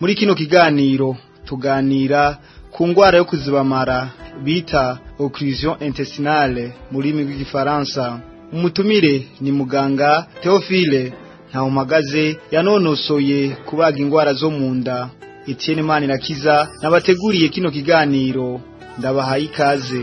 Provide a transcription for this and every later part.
muri kino kiganiro tuganira ku ndwara yo kuzibamara bita occlusion intestinale mu rurimi rw'igifaransa umutumire ni muganga Theophile ntawumagaze yanonosoye kubaga indwara zo mu nda na kiza nabateguriye kino kiganiro ndabahaye ikaze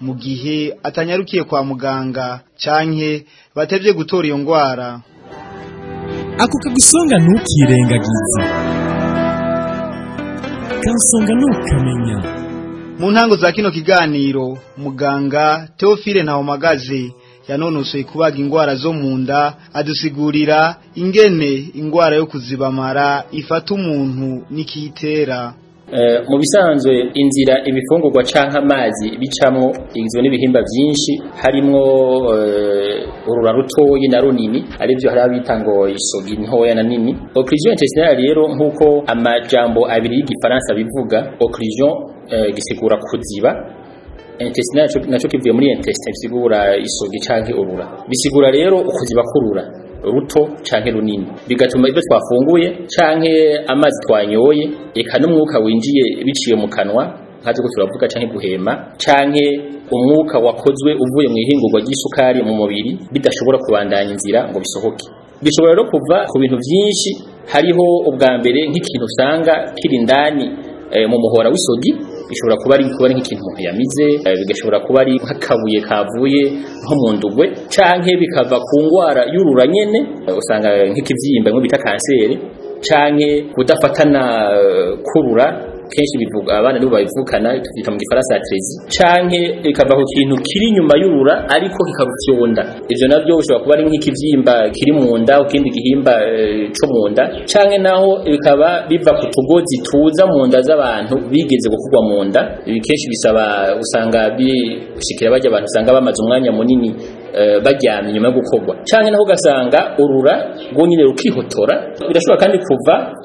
mu gihe atanyarukiye kwa muganga cyane batebye gutora iyo ndwara ako kagusonga ntukirengagize karusonga ntukamenya mu ntango za kino kiganiro muganga teofile ntawumagaze yanonosoye kubaga indwara zo mu nda adusigurira ingene indwara yo kuzibamara ifata umuntu n'ikiyitera eh, mu bisanzwe inzira ibifungurwa cyangwa amazi bicamo igizwe n'ibihimba byinshi harimo eh, urura rutoyi na runini aribyo hari abita isogi ntoya na nini occlusion intestinale rero nk'uko amajambo abiri y'igifaransa bivuga occlusion eh, gisigura kuziba intestin nacyo kivuye muri intestin bisigura isogi canke urura bisigura rero ukuzi bakurura ruto canke runini bigatuma ibyo twafunguye canke amazi twanyoye eka n'umwuka winjiye biciye mu kanwa nkaje turavuga canke guhema canke umwuka wakozwe uvuye mu ihingurwa ry'isukari mu mubiri bidashobora kubandanya inzira ngo bisohoke bishobora rero kuva ku bintu byinshi hariho ubwa mbere nk'ikintu usanga kiri indani eh, mu muhora w'isogi bishobora kuba ari kuba nk'ikintu umuntu yamize bigashobora eh, kuba ari nk'akabuye kavuye nko mu ndugwe canke bikava ku ndwara y'urura nyene eh, usanga nk'ikivyimba nk'ibita kanseri canke kudafatana eh, kurura kenshi bivuga abana nibo babivukana tuvyita mu gifaransa ya trezi canke ikavaho kintu kiri inyuma y'urura ariko kikavyoda ivyo navyo bishobora kuba ari nkikibyimba kiri mu nda ukindi gihimba eh, co mu nda canke naho bikaba biva ku tugozi tuza mu nda z'abantu bigeze gukugwa mu nda ibi kenshi bisaba usanga bishikira bajya abantu usanga bamaze umwanya munini Eh, bajyana nyuma yo gukorwa cyangwa naho ugasanga urura rwo nyine rukihotora birashobora kandi kuva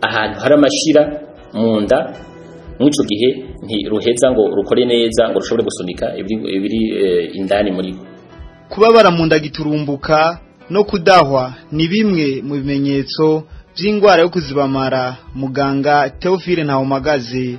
ahantu hari amashira mu nda nk'icyo gihe ntiruheza ngo rukore neza ngo rushobore gusunika ibiri e, indani muri kubabara mu nda giturumbuka no kudahwa ni bimwe mu bimenyetso by'indwara yo kuzibamara muganga teofile ntawumagaze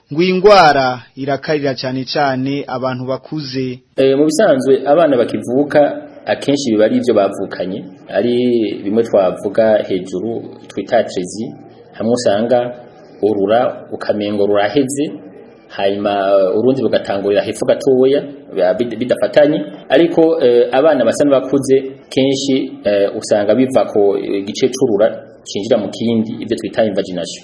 ngo iyi irakarira cyane cyane abantu bakuze eh, mu bisanzwe abana bakivuka akenshi biba ari ibyo bavukanye ari bimwe twavuga hejuru twita trezi hamwe usanga urura ukamengo ruraheze hanyuma uh, urundi rugatangurira hepfo gatoya uh, bidafatanye ariko uh, abana basa n'abakuze kenshi usanga biva ku gice c'urura kinjira mu kindi ibyo twita invagination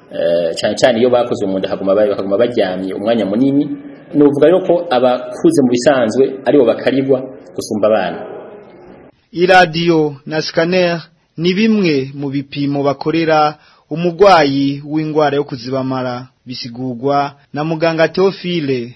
eh, cyane cyane iyo bakoze umunda bakaguma baryamye umwanya munini nuvuga rero ko abakuze mu bisanzwe aribo bakarigwa gusumba abana iradiyo na scanner ni bimwe mu bipimo bakorera umurwayi w'indwara yo kuzibamara bisigugwa na muganga teofile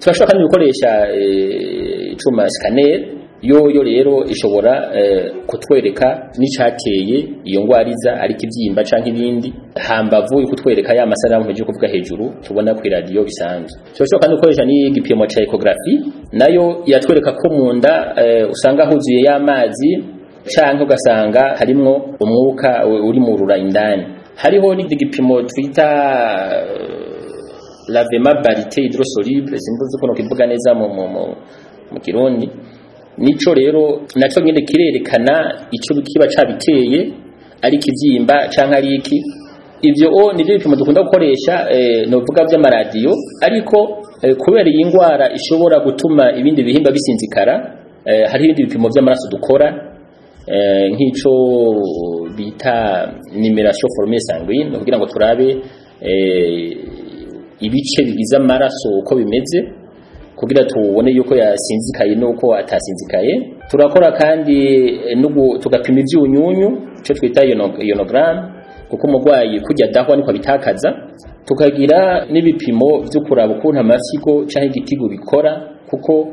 turashobora kandi gukoresha eh, icuma sikaneri yoyo rero ishobora eh, kutwereka n'icyateye iyo ndwara iza ariko ibyimba cyangwa ibindi hambavu kutwereka ya masanamu yo kuvuga hejuru tubona ku iradiyo bisanzwe bishoboka kandi gukoresha n'igipimo cya ekogarafi nayo yatwereka ko munda eh, usanga huzuye y'amazi cyangwa ugasanga harimo umwuka uri mu rura indani hariho n'igipimo gipimo twita eh, lavema barite hydrosoluble simvuze ko nukivuga neza mu mu mu kirundi nico rero nacyo nyine kirerekana icyo kiba cabiteye ari kivyimba canke ari iki ivyo o nivyo bipimo dukunda gukoresha eh, novuga vy'amaradiyo ariko eh, kubera iyi ngwara ishobora gutuma ibindi bihimba bisinzikara eh, hari ibindi bipimo vy'amaraso dukora eh, nk'ico bita numeration formée sanguine kugira ngo turabe eh, ibice bigize amaraso uko bimeze kugira tubone yuko yasinzikaye n'uko atasinzikaye turakora kandi eh, tugapima ibyunyunyu icyo twita yonogaramu kuko umurwayi kujya adahwa niko abitakaza tukagira n'ibipimo byo kuraba ukuntu amasigo cyangwa igitigo bikora kuko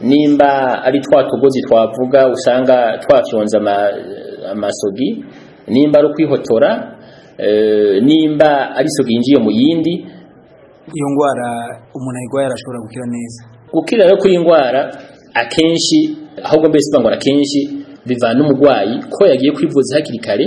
nimba ari twa tugozi twavuga usanga twafyonze amasogi nimba ari kwihotora, eh, nimba ari isogi yinjiye mu yindi iyo ndwara umuntu ayirwaye arashobora gukira neza gukira rero kuri indwara akenshi ahubwo mbese ngo akenshi bivana umurwayi ko yagiye kwivuza hakiri kare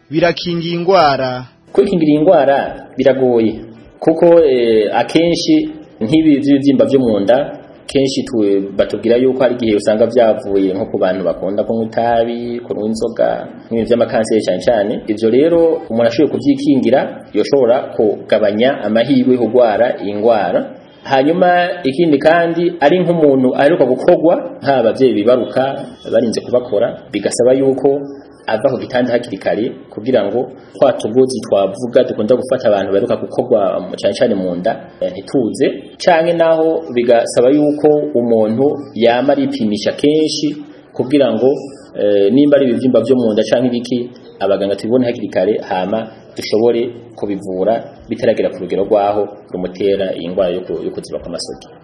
birakingira indwara kwikingira indwara biragoye kuko eh, akenshi nk'ibi by'ibibyimba byo munda kenshi eh, batubwira yuko hari igihe usanga byavuye nko ku bantu bakunda kunywa itabi kunywa inzoga n'ibintu by'amakanseri cyane cyane ibyo rero umuntu ashoboye kubyikingira yoshobora kugabanya amahirwe yo kurwara iyi hanyuma ikindi kandi ari nk'umuntu aheruka gukogwa nta babyeyi bibaruka barinze kubakora bigasaba yuko ava ku gitanda hakiri kare kugira ngo kwa tugozi twavuga dukunda gufata abantu baruka gukorwa cyane cyane mu nda eh, ntituze cyane naho bigasaba yuko umuntu yama aripimisha kenshi kugira ngo eh, nimba ari ibibyimba byo mu nda cyangwa ibiki abaganga tubibone hakiri kare hama dushobore kubivura bitaragera ku rugero rw'aho rumutera iyi ndwara yo kuziba kwamasoko.: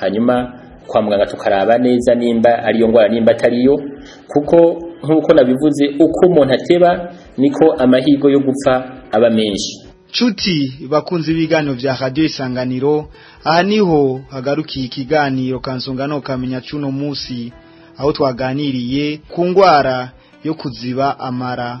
hanyuma kwa muganga tukaraba neza nimba ariyo ndwara nimba atariyo kuko nk'uko nabivuze uko umuntu ateba niko amahirwe yo gupfa aba menshi Chuti bakunze ibiganiro vya Radio Isanganiro aha hagarukiye ikiganiro kansungano kamenya cuno musi aho twaganiriye ku ngwara yo kuziba amara